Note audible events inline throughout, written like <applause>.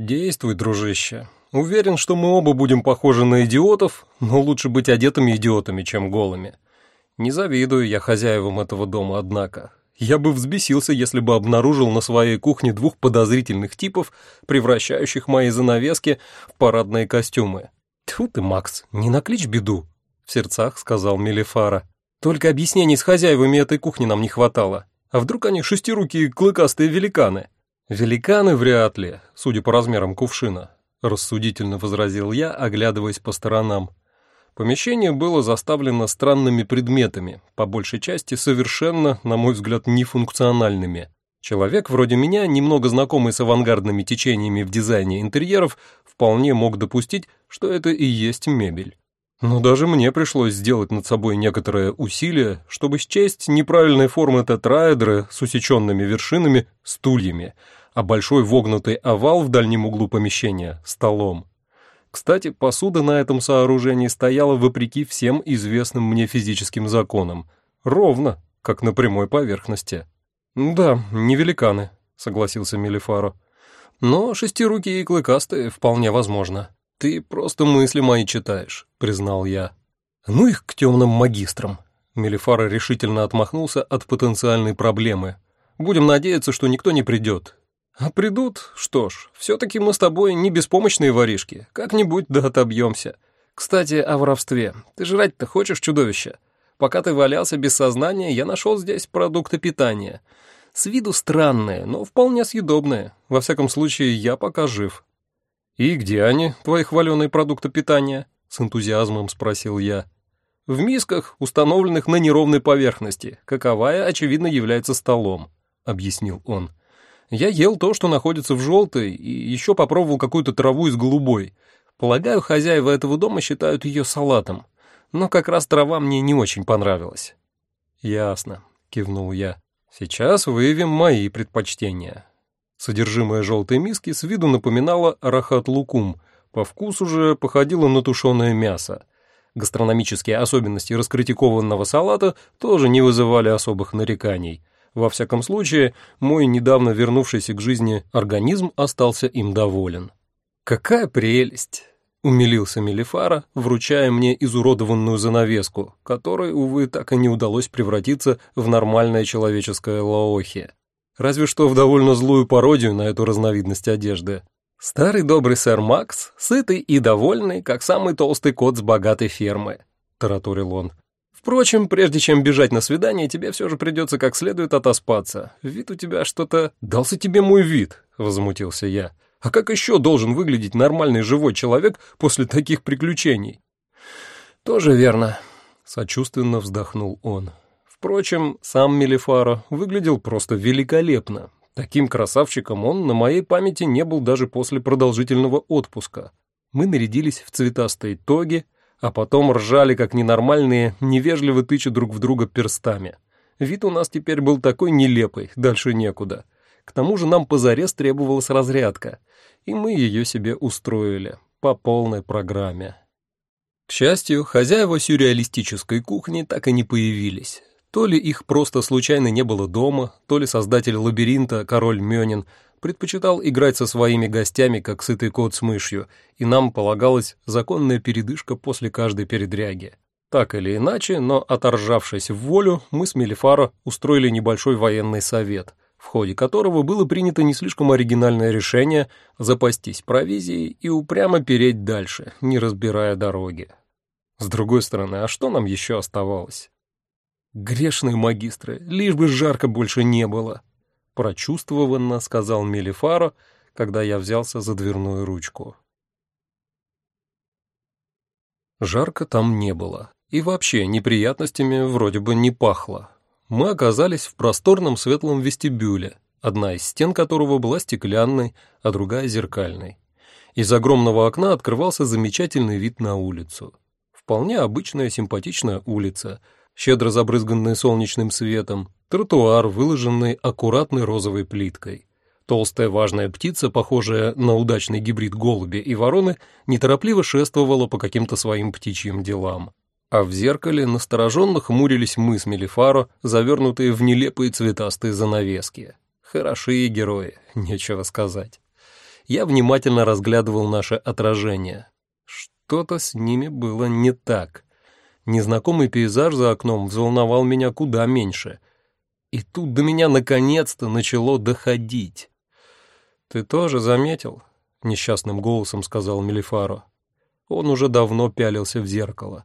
«Действуй, дружище. Уверен, что мы оба будем похожи на идиотов, но лучше быть одетыми идиотами, чем голыми. Не завидую я хозяевам этого дома, однако. Я бы взбесился, если бы обнаружил на своей кухне двух подозрительных типов, превращающих мои занавески в парадные костюмы. Тьфу ты, Макс, не накличь беду, в сердцах сказал Мелифара. Только объяснений с хозяевами этой кухни нам не хватало. А вдруг они шестирукие клыкастые великаны? Великаны вряд ли, судя по размерам кувшина, рассудительно возразил я, оглядываясь по сторонам. Помещение было заставлено странными предметами, по большей части совершенно, на мой взгляд, нефункциональными. Человек вроде меня, немного знакомый с авангардными течениями в дизайне интерьеров, вполне мог допустить, что это и есть мебель. Но даже мне пришлось сделать над собой некоторое усилие, чтобы счесть неправильной формы тетраэдры с усеченными вершинами стульями, а большой вогнутый овал в дальнем углу помещения — столом. Кстати, посуда на этом сооружении стояла вопреки всем известным мне физическим законам. Ровно, как на прямой поверхности. «Да, не великаны», — согласился Мелифаро. «Но шестирукие и клыкастые вполне возможно. Ты просто мысли мои читаешь», — признал я. «Ну их к темным магистрам». Мелифаро решительно отмахнулся от потенциальной проблемы. «Будем надеяться, что никто не придет. А придут, что ж, все-таки мы с тобой не беспомощные воришки, как-нибудь да отобьемся. Кстати, о воровстве. Ты жрать-то хочешь, чудовище? Пока ты валялся без сознания, я нашел здесь продукты питания. С виду странные, но вполне съедобные. Во всяком случае, я пока жив. И где они, твои хваленые продукты питания? С энтузиазмом спросил я. В мисках, установленных на неровной поверхности, каковая, очевидно, является столом, объяснил он. Я ел то, что находится в желтой, и еще попробовал какую-то траву из голубой. Полагаю, хозяева этого дома считают ее салатом. Но как раз трава мне не очень понравилась. «Ясно», — кивнул я. «Сейчас выявим мои предпочтения». Содержимое желтой миски с виду напоминало рахат-лукум, по вкусу же походило на тушеное мясо. Гастрономические особенности раскритикованного салата тоже не вызывали особых нареканий — во всяком случае, мой недавно вернувшийся к жизни организм остался им доволен. «Какая прелесть!» — умилился Мелифара, вручая мне изуродованную занавеску, которой, увы, так и не удалось превратиться в нормальное человеческое лаохи. Разве что в довольно злую пародию на эту разновидность одежды. «Старый добрый сэр Макс, сытый и довольный, как самый толстый кот с богатой фермы», — тараторил он. Впрочем, прежде чем бежать на свидание, тебе все же придется как следует отоспаться. Вид у тебя что-то... Дался тебе мой вид, возмутился я. А как еще должен выглядеть нормальный живой человек после таких приключений? Тоже верно, сочувственно вздохнул он. Впрочем, сам Мелифаро выглядел просто великолепно. Таким красавчиком он на моей памяти не был даже после продолжительного отпуска. Мы нарядились в цветастые тоги, а потом ржали как ненормальные, невежливо тыча друг в друга перстами. Вид у нас теперь был такой нелепый, дальше некуда. К тому же нам позарез требовалась разрядка, и мы ее себе устроили по полной программе. К счастью, хозяева сюрреалистической кухни так и не появились. То ли их просто случайно не было дома, то ли создатель лабиринта, король Мёнин, предпочитал играть со своими гостями, как сытый кот с мышью, и нам полагалась законная передышка после каждой передряги. Так или иначе, но оторжавшись в волю, мы с Мелифаро устроили небольшой военный совет, в ходе которого было принято не слишком оригинальное решение запастись провизией и упрямо переть дальше, не разбирая дороги. С другой стороны, а что нам еще оставалось? Грешные магистры, лишь бы жарко больше не было прочувствованно сказал Мелифаро, когда я взялся за дверную ручку. Жарко там не было, и вообще неприятностями вроде бы не пахло. Мы оказались в просторном светлом вестибюле, одна из стен которого была стеклянной, а другая зеркальной. Из огромного окна открывался замечательный вид на улицу. Вполне обычная симпатичная улица, щедро забрызганная солнечным светом, Тротуар, выложенный аккуратной розовой плиткой. Толстая важная птица, похожая на удачный гибрид голуби и вороны, неторопливо шествовала по каким-то своим птичьим делам. А в зеркале настороженно хмурились мы с Мелифаро, завернутые в нелепые цветастые занавески. Хорошие герои, <laughs> нечего сказать. я внимательно разглядывал наше отражение. Что-то с ними было не так. Незнакомый пейзаж за окном взволновал меня куда меньше. И тут до меня наконец-то начало доходить. «Ты тоже заметил?» — несчастным голосом сказал Мелифаро. Он уже давно пялился в зеркало.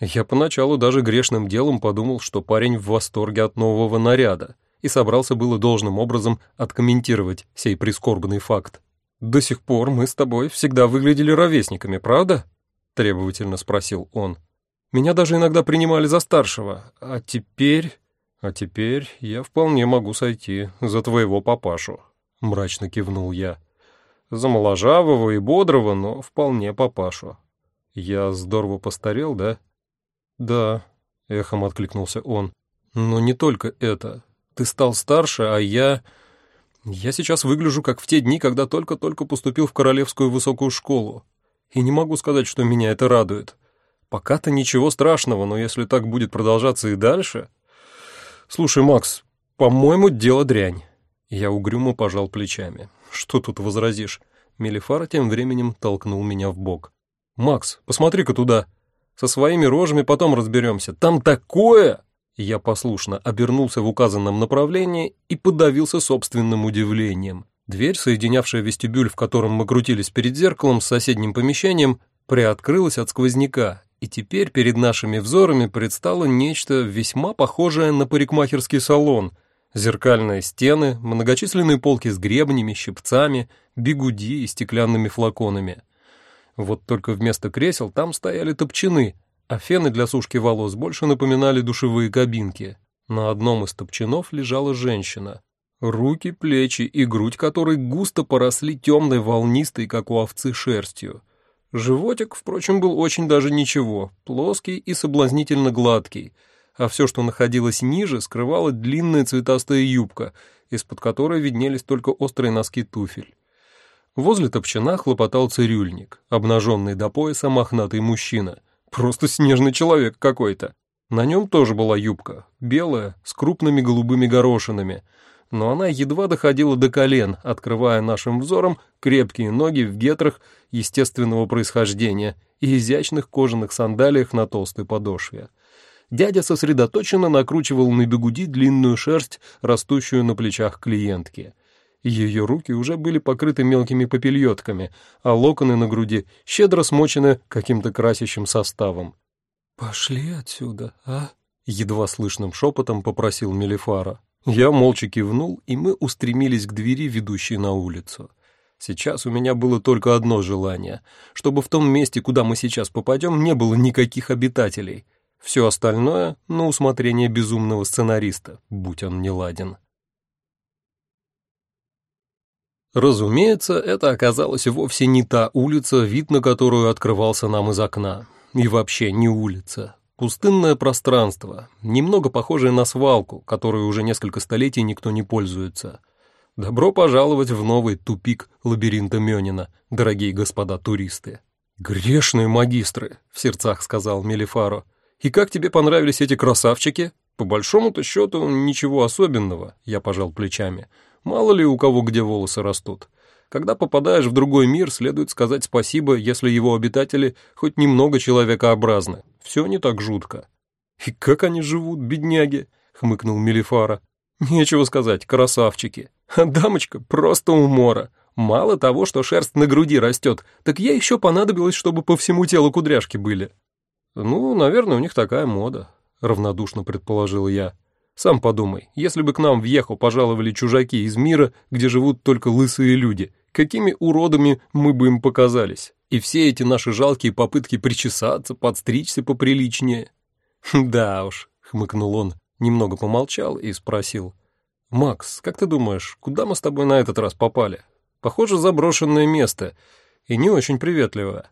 Я поначалу даже грешным делом подумал, что парень в восторге от нового наряда, и собрался было должным образом откомментировать сей прискорбный факт. «До сих пор мы с тобой всегда выглядели ровесниками, правда?» — требовательно спросил он. «Меня даже иногда принимали за старшего, а теперь...» «А теперь я вполне могу сойти за твоего папашу», — мрачно кивнул я. «За моложавого и бодрого, но вполне папашу. Я здорово постарел, да?» «Да», — эхом откликнулся он. «Но не только это. Ты стал старше, а я... Я сейчас выгляжу, как в те дни, когда только-только поступил в Королевскую высокую школу. И не могу сказать, что меня это радует. Пока-то ничего страшного, но если так будет продолжаться и дальше... Слушай, Макс, по-моему, дело дрянь». Я угрюмо пожал плечами. «Что тут возразишь?» Мелифара тем временем толкнул меня в бок. «Макс, посмотри-ка туда!» Со своими рожами потом разберемся. Там такое!» Я послушно обернулся в указанном направлении и подавился собственным удивлением. Дверь, соединявшая вестибюль, в котором мы крутились перед зеркалом с соседним помещением, приоткрылась от сквозняка, и теперь перед нашими взорами предстало нечто весьма похожее на парикмахерский салон. Зеркальные стены, многочисленные полки с гребнями, щипцами, бигуди и стеклянными флаконами — вот только вместо кресел там стояли топчаны, а фены для сушки волос больше напоминали душевые кабинки. На одном из топчанов лежала женщина. Руки, плечи и грудь которой густо поросли темной волнистой, как у овцы, шерстью. Животик, впрочем, был очень даже ничего, плоский и соблазнительно гладкий, а все, что находилось ниже, скрывала длинная цветастая юбка, из-под которой виднелись только острые носки туфель. Возле топчана хлопотал цирюльник, обнаженный до пояса мохнатый мужчина. Просто снежный человек какой-то. На нем тоже была юбка, белая, с крупными голубыми горошинами, но она едва доходила до колен, открывая нашим взором крепкие ноги в гетрах естественного происхождения и изящных кожаных сандалиях на толстой подошве. Дядя сосредоточенно накручивал на бегуди длинную шерсть, растущую на плечах клиентки — ее руки уже были покрыты мелкими попельотками, а локоны на груди щедро смочены каким-то красящим составом. «Пошли отсюда, а?» — едва слышным шепотом попросил Мелифара. Я молча кивнул, и мы устремились к двери, ведущей на улицу. Сейчас у меня было только одно желание, чтобы в том месте, куда мы сейчас попадем, не было никаких обитателей. Все остальное — на усмотрение безумного сценариста, будь он неладен. Разумеется, это оказалось вовсе не та улица, вид на которую открывался нам из окна. И вообще не улица. Пустынное пространство, немного похожее на свалку, которой уже несколько столетий никто не пользуется. Добро пожаловать в новый тупик лабиринта Мёнина, дорогие господа туристы. «Грешные магистры», — в сердцах сказал Мелифаро. «И как тебе понравились эти красавчики?» «По большому-то счету ничего особенного», — я пожал плечами. Мало ли у кого где волосы растут. Когда попадаешь в другой мир, следует сказать спасибо, если его обитатели хоть немного человекообразны. Все не так жутко. «И как они живут, бедняги?» — хмыкнул Мелифара. «Нечего сказать, красавчики. А дамочка просто умора. Мало того, что шерсть на груди растет, так ей еще понадобилось, чтобы по всему телу кудряшки были». «Ну, наверное, у них такая мода», — равнодушно предположил я. Сам подумай, если бы к нам въехал пожаловали чужаки из мира, где живут только лысые люди, какими уродами мы бы им показались? И все эти наши жалкие попытки причесаться, подстричься поприличнее. Да уж, хмыкнул он, немного помолчал и спросил. «Макс, как ты думаешь, куда мы с тобой на этот раз попали? Похоже, заброшенное место и не очень приветливое».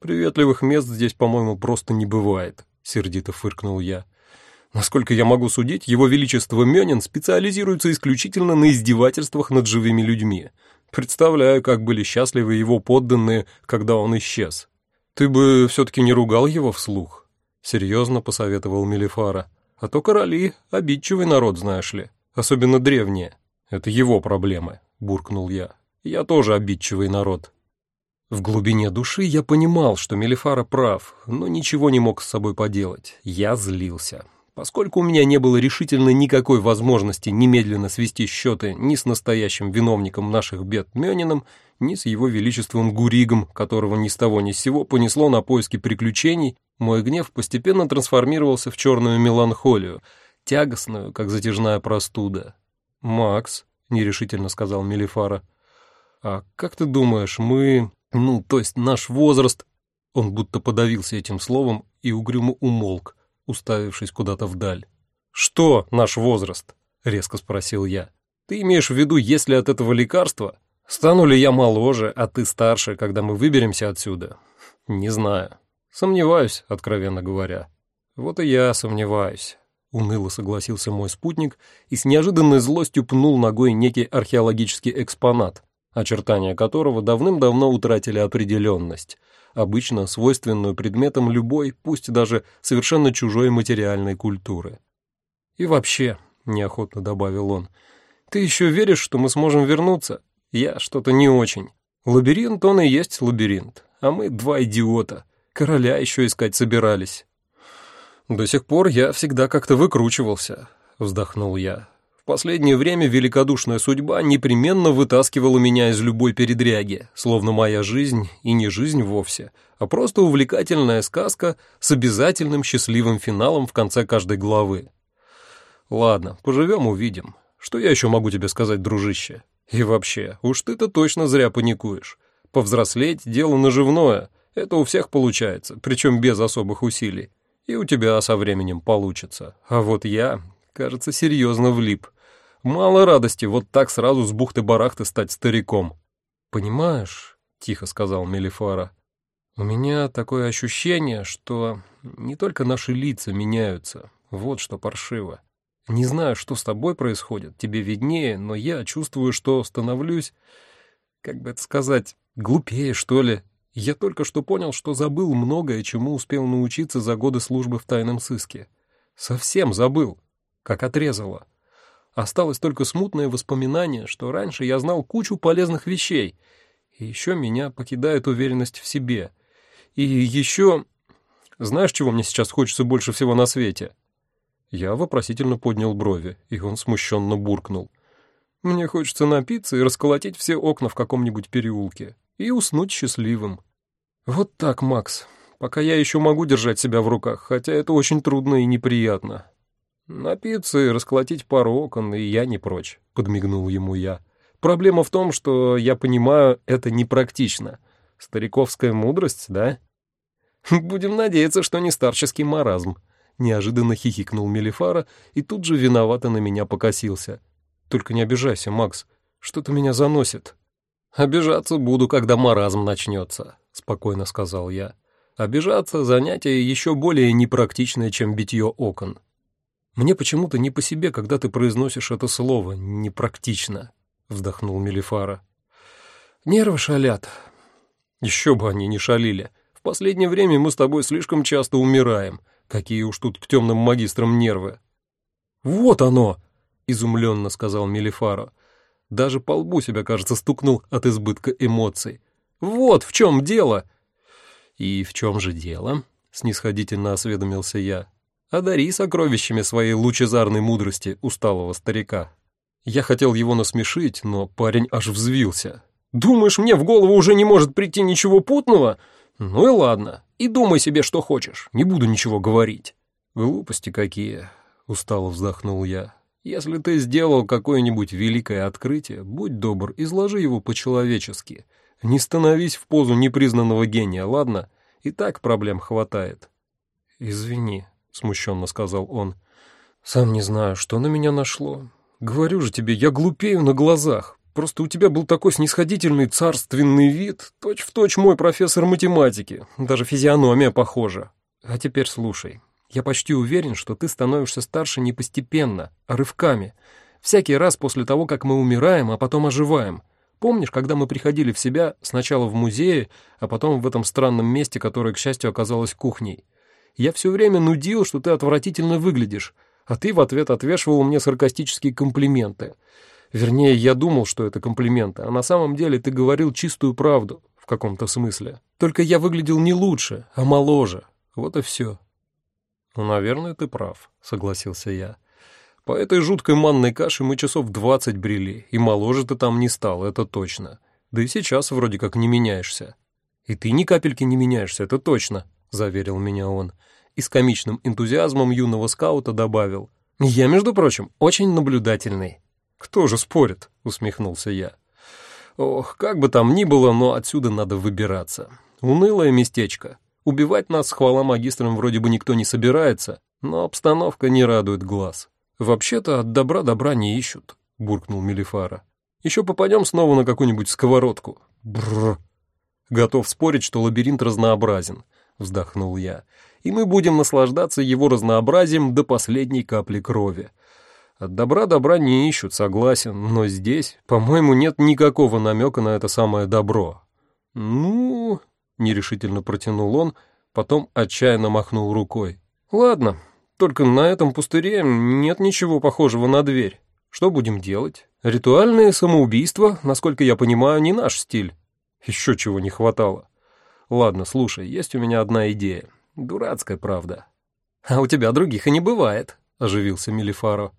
«Приветливых мест здесь, по-моему, просто не бывает», — сердито фыркнул я. Насколько я могу судить, его величество Мёнин специализируется исключительно на издевательствах над живыми людьми. Представляю, как были счастливы его подданные, когда он исчез. Ты бы все-таки не ругал его вслух? Серьезно посоветовал Мелифара. А то короли — обидчивый народ, знаешь ли, особенно древние. Это его проблемы, буркнул я. Я тоже обидчивый народ. В глубине души я понимал, что Мелифара прав, но ничего не мог с собой поделать. Я злился. Поскольку у меня не было решительно никакой возможности немедленно свести счеты ни с настоящим виновником наших бед Мёнином, ни с его величеством Гуригом, которого ни с того ни с сего понесло на поиски приключений, мой гнев постепенно трансформировался в черную меланхолию, тягостную, как затяжная простуда. «Макс», — нерешительно сказал Мелифара, — «а как ты думаешь, мы, ну, то есть наш возраст...» Он будто подавился этим словом и угрюмо умолк, уставившись куда-то вдаль. «Что наш возраст?» — резко спросил я. «Ты имеешь в виду, если от этого лекарства? Стану ли я моложе, а ты старше, когда мы выберемся отсюда? Не знаю. Сомневаюсь, откровенно говоря. Вот и я сомневаюсь. Уныло согласился мой спутник и с неожиданной злостью пнул ногой некий археологический экспонат, очертания которого давным-давно утратили определенность, обычно свойственную предметам любой, пусть даже совершенно чужой материальной культуры. «И вообще», — неохотно добавил он, — «ты еще веришь, что мы сможем вернуться? Я что-то не очень. Лабиринт он и есть лабиринт, а мы два идиота. Короля еще искать собирались. До сих пор я всегда как-то выкручивался, вздохнул я. Последнее время великодушная судьба непременно вытаскивала меня из любой передряги, словно моя жизнь и не жизнь вовсе, а просто увлекательная сказка с обязательным счастливым финалом в конце каждой главы. Ладно, поживем увидим. Что я еще могу тебе сказать, дружище? И вообще, уж ты-то точно зря паникуешь. Повзрослеть — дело наживное. Это у всех получается, причем без особых усилий. И у тебя со временем получится. А вот я, кажется, серьезно влип. Мало радости вот так сразу с бухты-барахты стать стариком. «Понимаешь», — тихо сказал Мелифара, — «у меня такое ощущение, что не только наши лица меняются, вот что паршиво. Не знаю, что с тобой происходит, тебе виднее, но я чувствую, что становлюсь, как бы это сказать, глупее, что ли. Я только что понял, что забыл многое, чему успел научиться за годы службы в тайном сыске. Совсем забыл, как отрезало. Осталось только смутное воспоминание, что раньше я знал кучу полезных вещей, и еще меня покидает уверенность в себе. И еще... Знаешь, чего мне сейчас хочется больше всего на свете?» Я вопросительно поднял брови, и он смущенно буркнул. «Мне хочется напиться и расколотить все окна в каком-нибудь переулке и уснуть счастливым». «Вот так, Макс, пока я еще могу держать себя в руках, хотя это очень трудно и неприятно». «Напиться и расколотить пару окон, и я не прочь», — подмигнул ему я. «Проблема в том, что, я понимаю, это непрактично. Стариковская мудрость, да?» <laughs> «Будем надеяться, что не старческий маразм», Неожиданно хихикнул Мелифара и тут же виновато на меня покосился. «Только не обижайся, Макс, что-то меня заносит». «Обижаться буду, когда маразм начнется», — спокойно сказал я. «Обижаться — занятие еще более непрактичное, чем битье окон». «Мне почему-то не по себе, когда ты произносишь это слово «непрактично», — вздохнул Мелифара. «Нервы шалят». «Еще бы они не шалили. В последнее время мы с тобой слишком часто умираем, Какие уж тут к темным магистрам нервы. «Вот оно!» — изумленно сказал Мелифаро. Даже по лбу себя, кажется, стукнул от избытка эмоций. «Вот в чем дело!» «И в чем же дело?» — снисходительно осведомился я. «Одари сокровищами своей лучезарной мудрости усталого старика». Я хотел его насмешить, но парень аж взвился. «Думаешь, мне в голову уже не может прийти ничего путного? Ну и ладно, и думай себе, что хочешь, не буду ничего говорить». «Глупости какие», — устало вздохнул я. «Если ты сделал какое-нибудь великое открытие, будь добр, изложи его по-человечески. Не становись в позу непризнанного гения, ладно? И так проблем хватает». «Извини», — смущенно сказал он. «Сам не знаю, что на меня нашло. Говорю же тебе, я глупею на глазах. Просто у тебя был такой снисходительный царственный вид, точь-в-точь точь мой профессор математики, даже физиономия похожа. А теперь слушай, я почти уверен, что ты становишься старше не постепенно, а рывками. Всякий раз после того, как мы умираем, а потом оживаем. Помнишь, когда мы приходили в себя сначала в музее, а потом в этом странном месте, которое, к счастью, оказалось кухней? Я все время нудил, что ты отвратительно выглядишь, а ты в ответ отвешивал мне саркастические комплименты — Вернее, я думал, что это комплименты, а на самом деле ты говорил чистую правду в каком-то смысле. Только я выглядел не лучше, а моложе. Вот и все. «Ну, наверное, ты прав», — согласился я. «По этой жуткой манной каше мы часов двадцать брели, и моложе ты там не стал, это точно. Да и сейчас вроде как не меняешься». «И ты ни капельки не меняешься, это точно», — заверил меня он. И с комичным энтузиазмом юного скаута добавил. «Я, между прочим, очень наблюдательный». «Кто же спорит?» — усмехнулся я. «Ох, как бы там ни было, но отсюда надо выбираться. Унылое местечко. Убивать нас, хвала магистрам, вроде бы никто не собирается, но обстановка не радует глаз. Вообще-то от добра добра не ищут», — буркнул Мелифара. «Еще попадем снова на какую-нибудь сковородку. Бррр». «Готов спорить, что лабиринт разнообразен», — вздохнул я. «И мы будем наслаждаться его разнообразием до последней капли крови. От добра добра не ищут, согласен, но здесь, по-моему, нет никакого намека на это самое добро. Ну, нерешительно протянул он, потом отчаянно махнул рукой. Ладно, только на этом пустыре нет ничего похожего на дверь. Что будем делать? Ритуальные самоубийства, насколько я понимаю, не наш стиль. Еще чего не хватало. Ладно, слушай, есть у меня одна идея. Дурацкая, правда. А у тебя других и не бывает, оживился Мелифаро.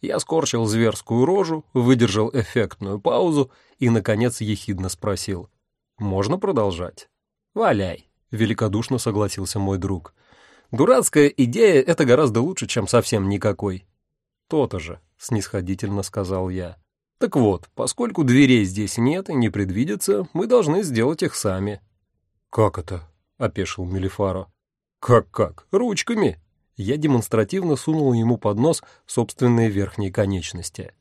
Я скорчил зверскую рожу, выдержал эффектную паузу и, наконец, ехидно спросил. «Можно продолжать?» «Валяй», — великодушно согласился мой друг. «Дурацкая идея — это гораздо лучше, чем совсем никакой». «То-то же», — снисходительно сказал я. «Так вот, поскольку дверей здесь нет и не предвидится, мы должны сделать их сами». «Как это?» — опешил Мелифаро. «Как-как? Ручками!» я демонстративно сунул ему под нос собственные верхние конечности.